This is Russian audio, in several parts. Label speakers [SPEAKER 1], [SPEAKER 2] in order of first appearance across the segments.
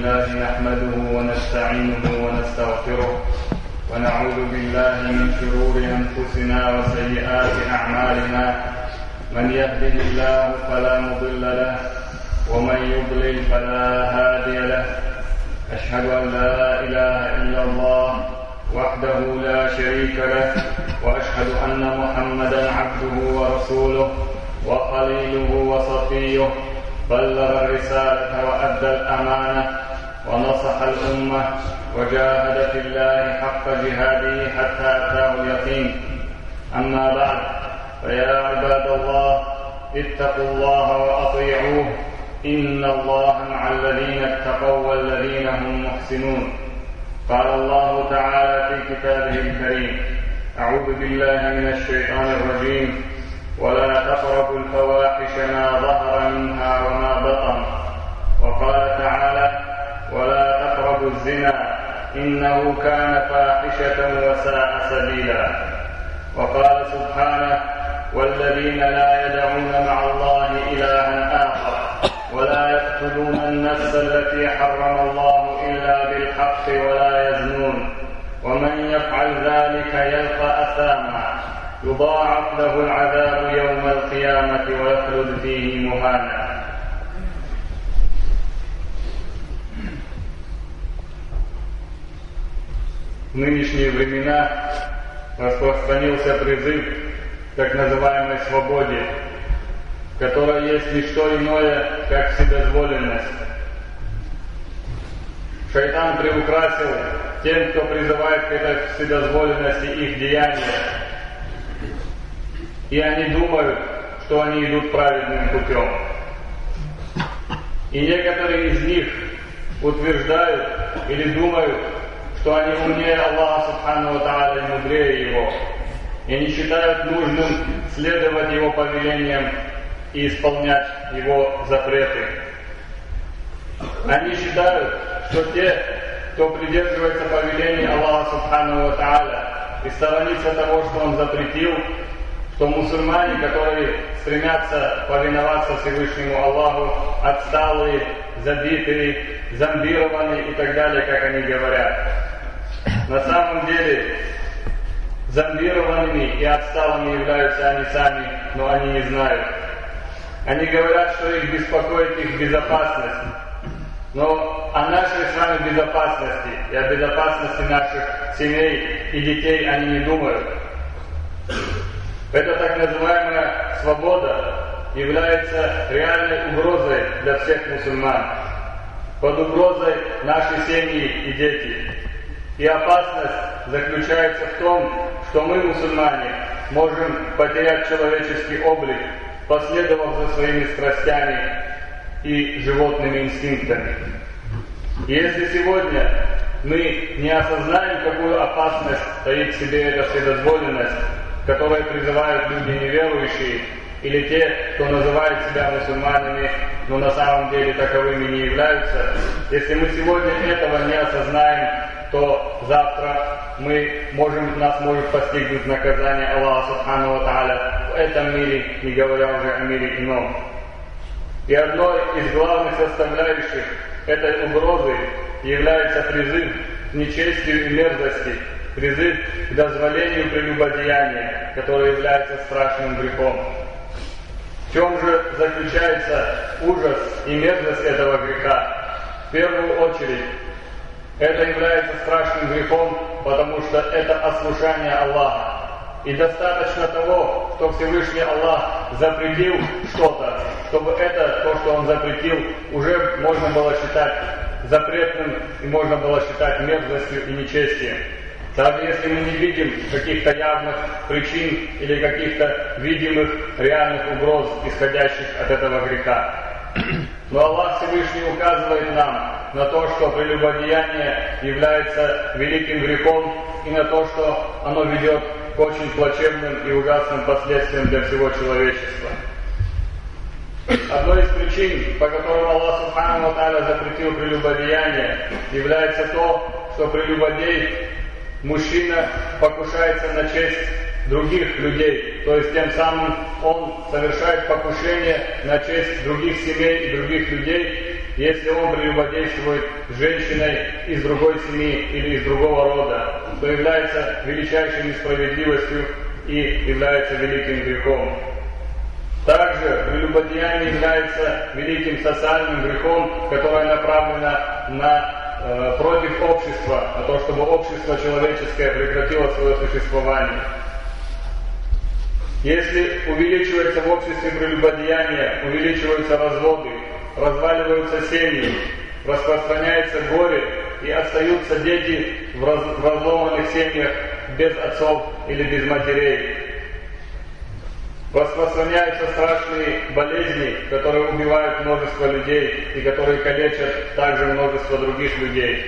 [SPEAKER 1] لله نحمده ونستعينه ونستغفره ونعوذ بالله من شرور أنفسنا وسيئات أعمالنا. من يهده الله فلا مضل له ومن يضلل فلا هادي له. أشهد أن لا إله إلا الله وحده لا شريك له وأشهد أن محمدا عبده ورسوله وخليله وصفيه. بلغ الرسالة وأدى الأمانة ونصح الأمة وجاهد في الله حق جهاده حتى أتاه اليقين. أما بعد فيا عباد الله اتقوا الله وأطيعوه. إن الله مع الذين اتقوا والذين هم محسنون. قال الله تعالى في كتابه الكريم أعوذ بالله من الشيطان الرجيم. ولا تقربوا الفواحش ما ظهر منها وما بطن. وقال تعالى ولا تقربوا الزنا إنه كان فاحشة وساء سبيلا. وقال سبحانه والذين لا يدعون مع الله إلها آخر ولا يقتلون النفس التي حرم الله إلا بالحق ولا يزنون. ومن يفعل ذلك يلقى أثاما. يضاعف له العذاب يوم القيامة ويخلد فيه مهانا. В нынешние времена распространился призыв к так называемой свободе, которая есть не что иное, как вседозволенность. Шайтан приукрасил тем, кто призывает к этой вседозволенности их деяния. И они думают, что они идут праведным путем. И некоторые из них утверждают или думают, что они умнее Аллаха Субхану Тааля и мудрее Его. И они считают нужным следовать Его повелениям и исполнять Его запреты. Они считают, что те, кто придерживается повелений Аллаха Субхану Тааля и сторонится того, что Он запретил, что мусульмане, которые стремятся повиноваться Всевышнему Аллаху, отсталые, забитые, зомбированные и так далее, как они говорят. На самом деле, зомбированными и отсталыми являются они сами, но они не знают. Они говорят, что их беспокоит их безопасность. Но о нашей с вами безопасности и о безопасности наших семей и детей они не думают. Эта так называемая свобода является реальной угрозой для всех мусульман. Под угрозой наши семьи и дети. И опасность заключается в том, что мы, мусульмане, можем потерять человеческий облик, последовав за своими страстями и животными инстинктами. Если сегодня мы не осознаем, какую опасность стоит в себе эта вседозволенность, которой призывают люди неверующие, или те, кто называет себя мусульманами, но на самом деле таковыми не являются, если мы сегодня этого не осознаем, то завтра мы можем, нас может постигнуть наказание Аллаха Субхану Тааля в этом мире, не говоря уже о мире ином. И одной из главных составляющих этой угрозы является призыв к нечестию и мерзости, призыв к дозволению прелюбодеяния, которое является страшным грехом. В чем же заключается ужас и мерзость этого греха? В первую очередь, это является страшным грехом, потому что это ослушание Аллаха. И достаточно того, что Всевышний Аллах запретил что-то, чтобы это, то, что Он запретил, уже можно было считать запретным и можно было считать мерзостью и нечестием. Даже если мы не видим каких-то явных причин или каких-то видимых реальных угроз, исходящих от этого греха. Но Аллах Всевышний указывает нам на то, что прелюбодеяние является великим грехом и на то, что оно ведет к очень плачевным и ужасным последствиям для всего человечества. Одной из причин, по которым Аллах Субхану Тааля запретил прелюбодеяние, является то, что прелюбодей, мужчина, покушается на честь других людей. То есть тем самым он совершает покушение на честь других семей и других людей, если он прелюбодействует женщиной из другой семьи или из другого рода, то является величайшей несправедливостью и является великим грехом. Также прелюбодеяние является великим социальным грехом, которое направлено на э, против общества, на то, чтобы общество человеческое прекратило свое существование. Если увеличивается в обществе прелюбодеяние, увеличиваются разводы, разваливаются семьи, распространяется горе и остаются дети в, раз, в разломанных семьях без отцов или без матерей. Распространяются страшные болезни, которые убивают множество людей и которые калечат также множество других людей.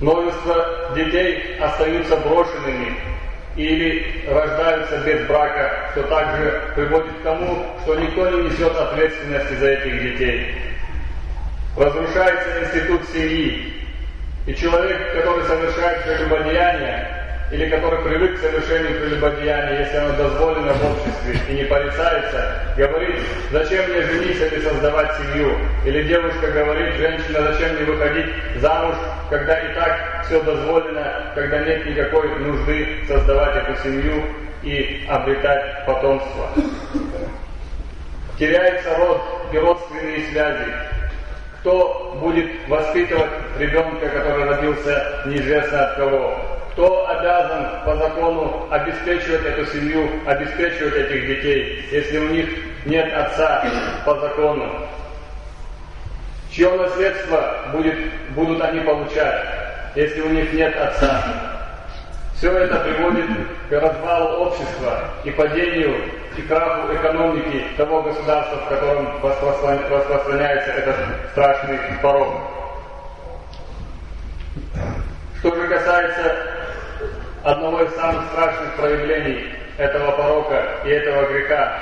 [SPEAKER 1] Множество детей остаются брошенными, или рождаются без брака, что также приводит к тому, что никто не несет ответственности за этих детей. Разрушается институт семьи, и человек, который совершает прелюбодеяние, или который привык к совершению прелюбодеяния, если оно дозволено в обществе и не порицается, говорит, зачем мне жениться или создавать семью? Или девушка говорит, женщина, зачем мне выходить замуж, когда и так все дозволено, когда нет никакой нужды создавать эту семью и обретать потомство. Теряется род и родственные связи. Кто будет воспитывать ребенка, который родился неизвестно от кого? Обязан по закону обеспечивать эту семью, обеспечивать этих детей, если у них нет отца по закону. Чье наследство будет, будут они получать, если у них нет отца? Все это приводит к развалу общества и падению и краху экономики того государства, в котором распространяется этот страшный порог. Что же касается одного из самых страшных проявлений этого порока и этого греха,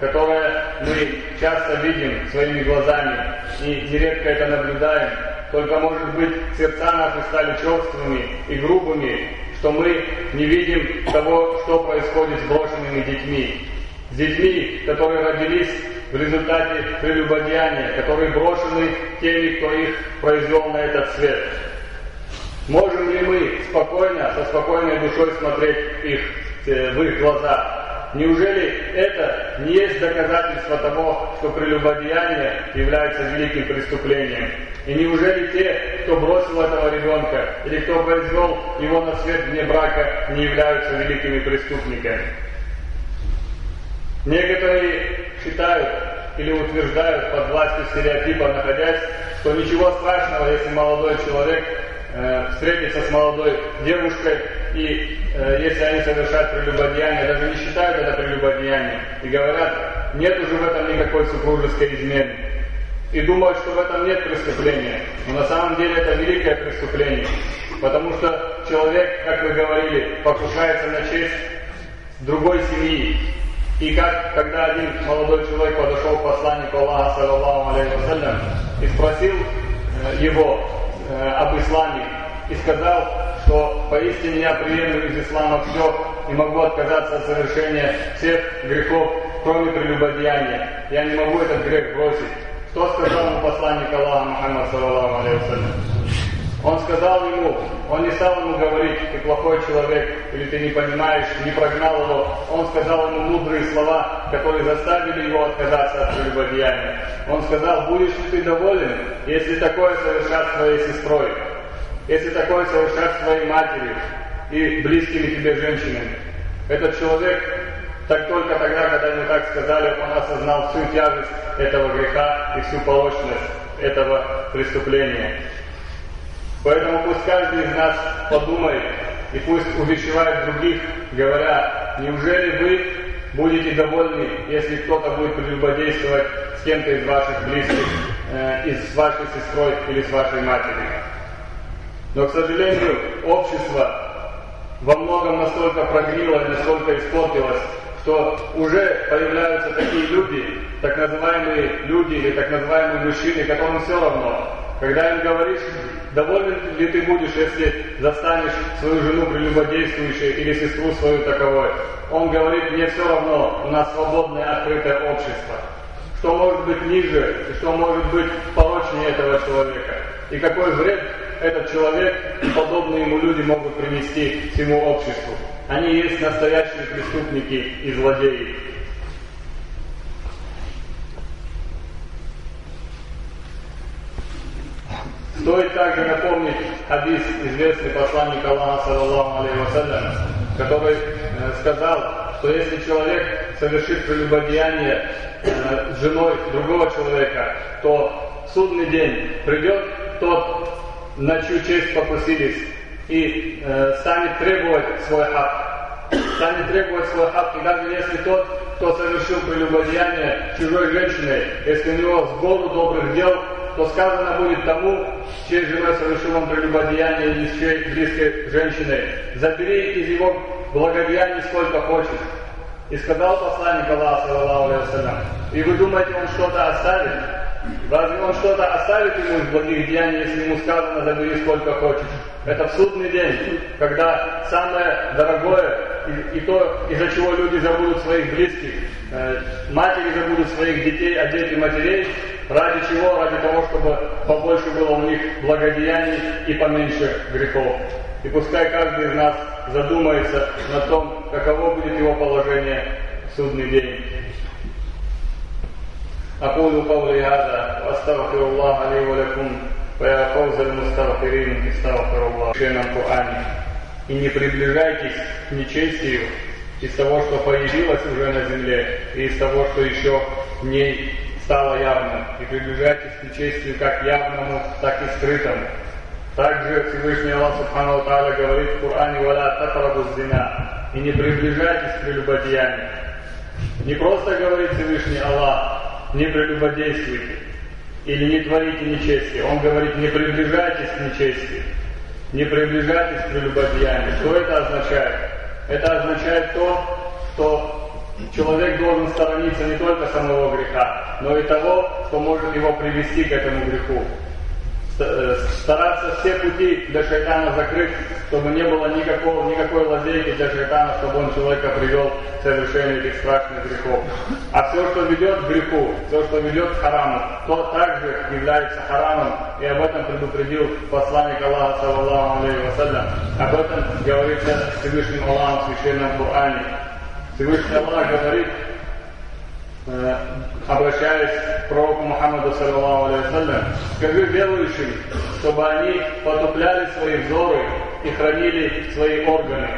[SPEAKER 1] которое мы часто видим своими глазами и нередко это наблюдаем, только может быть сердца наши стали черствыми и грубыми, что мы не видим того, что происходит с брошенными детьми. С детьми, которые родились в результате прелюбодеяния, которые брошены теми, кто их произвел на этот свет. Можем ли мы спокойно, со спокойной душой смотреть их, э, в их глаза? Неужели это не есть доказательство того, что прелюбодеяние является великим преступлением? И неужели те, кто бросил этого ребенка, или кто произвел его на свет вне брака, не являются великими преступниками? Некоторые считают или утверждают под властью стереотипа, находясь, что ничего страшного, если молодой человек э, встретиться с молодой девушкой, и э, если они совершают прелюбодеяние, даже не считают это прелюбодеянием, и говорят, нет уже в этом никакой супружеской измены. И думают, что в этом нет преступления. Но на самом деле это великое преступление. Потому что человек, как вы говорили, покушается на честь другой семьи. И как, когда один молодой человек подошел к посланнику Аллаха, саллаллаху алейхи и спросил э, его, э, об исламе и сказал, что поистине я приемлю из ислама все и могу отказаться от совершения всех грехов, кроме прелюбодеяния. Я не могу этот грех бросить. Что сказал ему посланник Аллаха Мухаммад саллаллаху алейhi Он сказал ему, он не стал ему говорить, ты плохой человек, или ты не понимаешь, не прогнал его. Он сказал ему мудрые слова, которые заставили его отказаться от прелюбодеяния. Он сказал, будешь ли ты доволен, если такое совершат с твоей сестрой, если такое совершат с твоей матерью и близкими тебе женщинами. Этот человек так только тогда, когда ему так сказали, он осознал всю тяжесть этого греха и всю порочность этого преступления. Поэтому пусть каждый из нас подумает и пусть увещевает других, говоря, неужели вы будете довольны, если кто-то будет прелюбодействовать с кем-то из ваших близких, э, и с вашей сестрой или с вашей матерью. Но, к сожалению, общество во многом настолько прогнило настолько испортилось, что уже появляются такие люди, так называемые люди или так называемые мужчины, которым все равно. Когда им говоришь, доволен ли ты будешь, если застанешь свою жену прелюбодействующей или сестру свою таковой, он говорит, мне все равно, у нас свободное открытое общество. что может быть ниже и что может быть порочнее этого человека. И какой вред этот человек и подобные ему люди могут принести всему обществу. Они есть настоящие преступники и злодеи. Стоит также напомнить хадис известный посланник Аллаха, саллаллаху алейхи вассалям, который э, сказал, что если человек совершит прелюбодеяние э, с женой другого человека, то в судный день придет тот, на чью честь покусились, и э, станет требовать свой хак. Станет требовать свой хак, и даже если тот, кто совершил прелюбодеяние чужой женщиной, если у него с гору добрых дел, то сказано будет тому, чьей женой совершил он прелюбодеяние или с чьей близкой женщиной, забери из его благодеяний сколько хочешь. И сказал посланник Аллаха, саллаллаху и вы думаете, он что-то оставит? Разве он что-то оставит ему из благих деяний, если ему сказано, забери сколько хочешь? Это в судный день, когда самое дорогое и, и то, из-за чего люди забудут своих близких, э, матери забудут своих детей, а дети матерей, ради чего? Ради того, чтобы побольше было у них благодеяний и поменьше грехов. И пускай каждый из нас задумается на том, каково будет его положение в судный день. أقول قولي هذا وأستغفر الله لي ولكم ويا فوز المستغفرين استغفر الله в Священном Коране. И не приближайтесь к нечестию из того, что появилось уже на земле, и из того, что еще не стало явным. И приближайтесь к нечестию как явному, так и скрытому. Также Всевышний Аллах Субхану Тааля говорит в Коране «Валя татарабу зина» и не приближайтесь к прелюбодеянию. Не просто говорит Всевышний Аллах, не прелюбодействуйте или не творите нечестие. Он говорит, не приближайтесь к нечестию, не приближайтесь к прелюбодеянию. Что это означает? Это означает то, что человек должен сторониться не только самого греха, но и того, что может его привести к этому греху. Э, стараться все пути для шайтана закрыть, чтобы не было никакого, никакой лазейки для шайтана, чтобы он человека привел к совершению этих страшных грехов. А все, что ведет к греху, все, что ведет к хараму, то также является харамом. И об этом предупредил посланник Аллаха, саллаллаху алейхи вассалям. Об этом говорится Всевышним Аллахом в Священном Коране. Всевышний Аллах говорит, обращаясь к пророку Мухаммаду, саллаллаху алейhi скажи верующим, чтобы они потупляли свои взоры и хранили свои органы.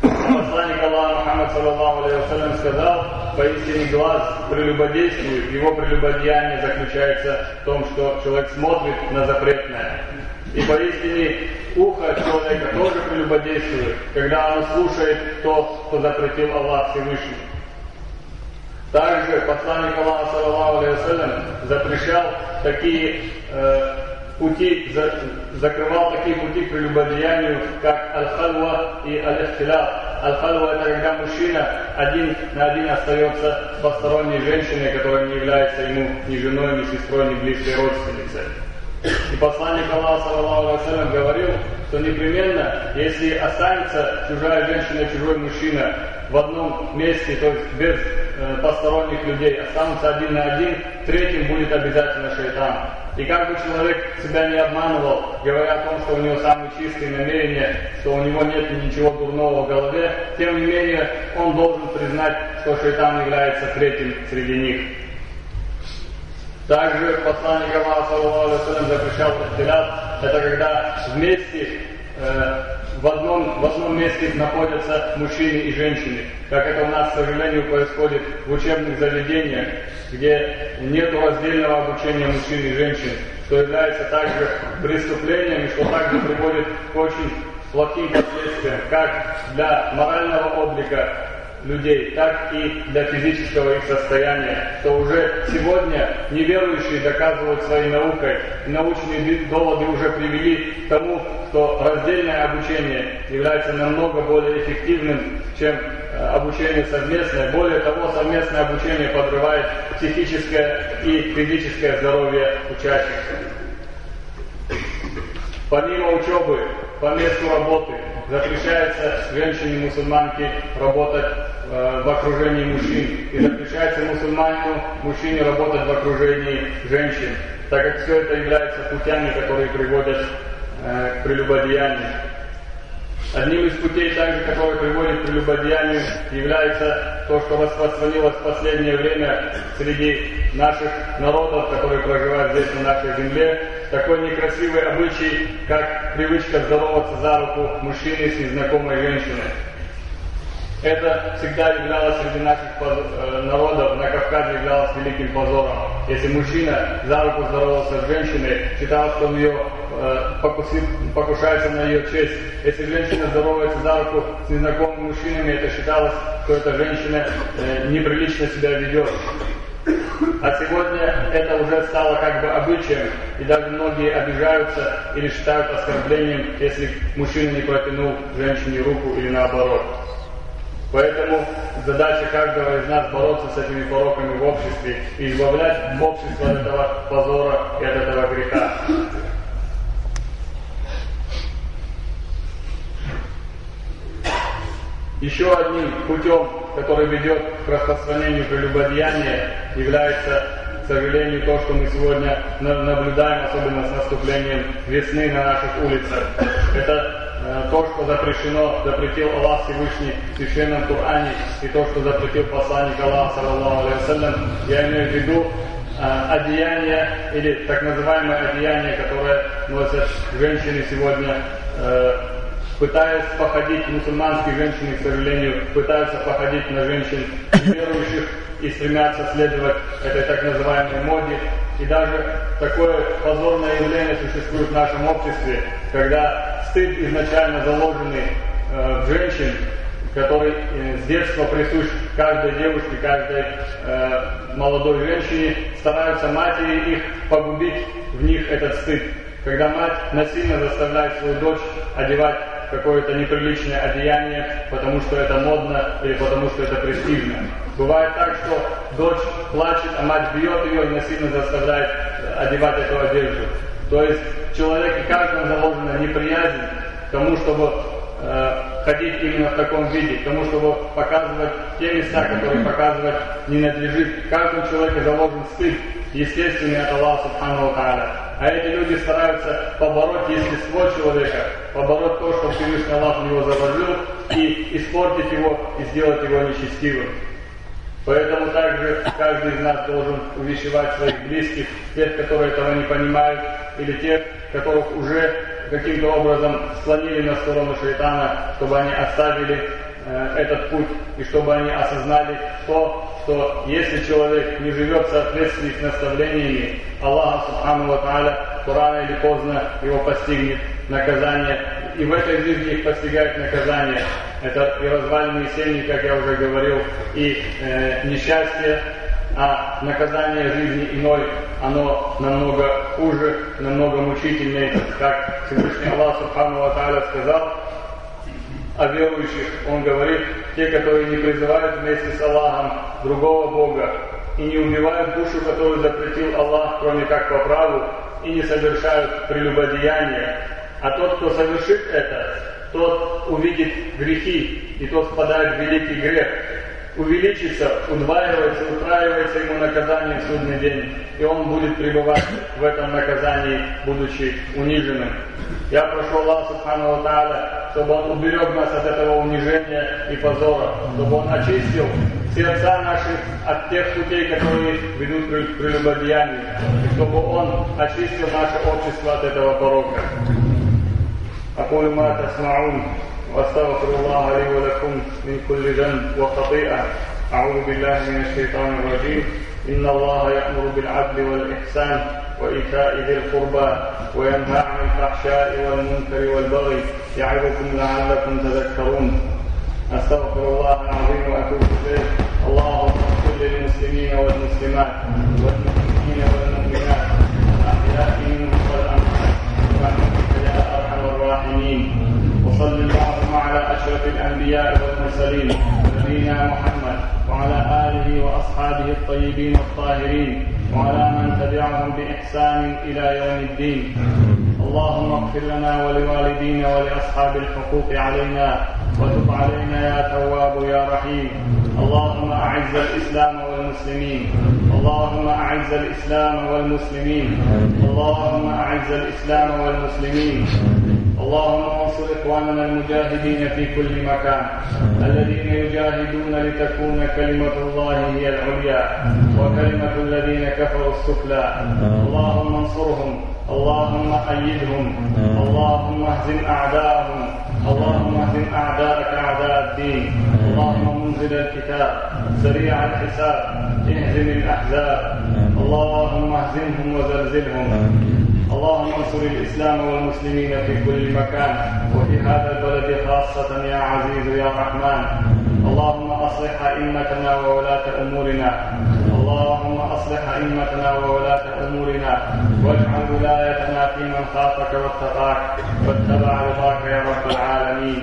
[SPEAKER 1] Посланник Аллаха Мухаммад, саллаллаху алейhi сказал, поистине глаз прелюбодействует, его прелюбодеяние заключается в том, что человек смотрит на запретное. И поистине ухо человека тоже прелюбодействует, когда оно слушает то, что запретил Аллах Всевышний. Также посланник Аллаха, алейhi запрещал такие э, пути, за, закрывал такие пути к прелюбодеянию, как аль-халва и аль-ихтиляф. Аль-халва это когда мужчина один на один остается с посторонней женщиной, которая не является ему ни женой, ни сестрой, ни близкой родственницей. И посланник Аллаха, алейhi говорил, что непременно, если останется чужая женщина, чужой мужчина в одном месте, то есть без э, посторонних людей, останутся один на один, третьим будет обязательно шайтан. И как бы человек себя не обманывал, говоря о том, что у него самые чистые намерения, что у него нет ничего дурного в голове, тем не менее он должен признать, что шайтан является третьим среди них. Также посланник Аллаха саллаллаху запрещал ихтилят, это когда вместе э, в одном, в одном месте находятся мужчины и женщины, как это у нас, к сожалению, происходит в учебных заведениях, где нет раздельного обучения мужчин и женщин, что является также преступлением и что также приводит к очень плохим последствиям, как для морального облика людей, так и для физического их состояния, что уже сегодня неверующие доказывают своей наукой, и научные доводы уже привели к тому, что раздельное обучение является намного более эффективным, чем э, обучение совместное. Более того, совместное обучение подрывает психическое и физическое здоровье учащихся. Помимо учебы, по месту работы запрещается женщине-мусульманке работать э, в окружении мужчин. И запрещается мусульманину, мужчине работать в окружении женщин, так как все это является путями, которые приводят э, к прелюбодеянию. Одним из путей также, который приводит к прелюбодеянию, является то, что распространилось в последнее время среди наших народов, которые проживают здесь, на нашей земле, такой некрасивый обычай, как привычка здороваться за руку мужчины с незнакомой женщиной. Это всегда являлось среди наших э, народов, на Кавказе являлось великим позором. Если мужчина за руку здоровался с женщиной, считал, что он ее э, покусит, покушается на ее честь. Если женщина здоровается за руку с незнакомыми мужчинами, это считалось, что эта женщина э, неприлично себя ведет. А сегодня это уже стало как бы обычаем, и даже многие обижаются или считают оскорблением, если мужчина не протянул женщине руку или наоборот. Поэтому задача каждого из нас бороться с этими пороками в обществе и избавлять общество от этого позора и от этого греха. Еще одним путем, который ведет к распространению прелюбодеяния, является, к сожалению, то, что мы сегодня наблюдаем, особенно с наступлением весны на наших улицах. Это то, что запрещено, запретил Аллах Всевышний в Священном Коране, и то, что запретил посланник Аллаха, саллаллаху алейhi я имею в виду э, одеяние или так называемое одеяние, которое носят женщины сегодня, э, пытаясь походить, мусульманские женщины, к сожалению, пытаются походить на женщин верующих и стремятся следовать этой так называемой моде. И даже такое позорное явление существует в нашем обществе, когда стыд изначально заложенный э, в женщин, который э, с детства присущ каждой девушке, каждой э, молодой женщине, стараются матери их погубить в них этот стыд. Когда мать насильно заставляет свою дочь одевать какое-то неприличное одеяние, потому что это модно или потому что это престижно. Бывает так, что дочь плачет, а мать бьет ее и насильно заставляет одевать эту одежду. То есть человек и каждому заложена неприязнь к тому, чтобы э, ходить именно в таком виде, тому, чтобы показывать те места, которые показывать не надлежит. Каждому человеку заложен стыд, естественный от Аллаха Субхану Тааля. А эти люди стараются побороть естество человека, побороть то, что Всевышний Аллах в него заложил, и испортить его, и сделать его нечестивым. Поэтому также каждый из нас должен увещевать своих близких, тех, которые этого не понимают, или тех, которых уже каким-то образом склонили на сторону шайтана, чтобы они оставили э, этот путь, и чтобы они осознали то, что если человек не живет в соответствии с наставлениями Аллаха Субхану Ва то рано или поздно его постигнет наказание. И в этой жизни их постигает наказание. Это и разваленные семьи, как я уже говорил, и э, несчастье, а наказание жизни иной, оно намного хуже, намного мучительнее, как Всевышний Аллах Субхану Ва сказал, о верующих, он говорит, те, которые не призывают вместе с Аллахом другого Бога и не убивают душу, которую запретил Аллах, кроме как по праву, и не совершают прелюбодеяния. А тот, кто совершит это, тот увидит грехи, и тот впадает в великий грех увеличится, удваивается, утраивается ему наказание в судный день, и он будет пребывать в этом наказании, будучи униженным. Я прошу Аллаха Субхану Тааля, чтобы Он уберег нас от этого унижения и позора, чтобы Он очистил сердца наши от тех путей, которые ведут к прелюбодеянию, и чтобы Он очистил наше общество от этого порока. أقول ما تسمعون واستغفر الله لي ولكم من كل ذنب وخطيئة. أعوذ بالله من الشيطان الرجيم. إن الله يأمر بالعدل والإحسان وإيتاء ذي القربى وينهى عن الفحشاء والمنكر والبغي يعظكم لعلكم تذكرون. أستغفر الله العظيم وأتوب إليه. اللهم اغفر للمسلمين والمسلمات والمؤمنين والمؤمنات الأحياء منهم والاموات برحمتك يا أرحم الراحمين. وصل اللهم على أشرف الأنبياء والمرسلين نبينا محمد وعلى آله وأصحابه الطيبين الطاهرين وعلى من تبعهم بإحسان إلى يوم الدين. اللهم اغفر لنا ولوالدينا ولأصحاب الحقوق علينا وتب علينا يا تواب يا رحيم. اللهم أعز الإسلام والمسلمين. اللهم أعز الإسلام والمسلمين. اللهم أعز الإسلام والمسلمين. اللهم انصر إخواننا المجاهدين في كل مكان الذين يجاهدون لتكون كلمة الله هي العليا وكلمة الذين كفروا السفلى. اللهم انصرهم اللهم أيدهم اللهم اهزم أعداءهم اللهم اهزم أعداءك أعداء الدين. اللهم منزل الكتاب سريع الحساب اهزم الأحزاب. اللهم اهزمهم وزلزلهم. اللهم انصر الإسلام والمسلمين في كل مكان وفي هذا البلد خاصة يا عزيز يا رحمن. اللهم أصلح أئمتنا وولاة أمورنا. اللهم أصلح أئمتنا وولاة أمورنا. واجعل ولايتنا في من خافك واتقاك. واتبع رضاك يا رب العالمين.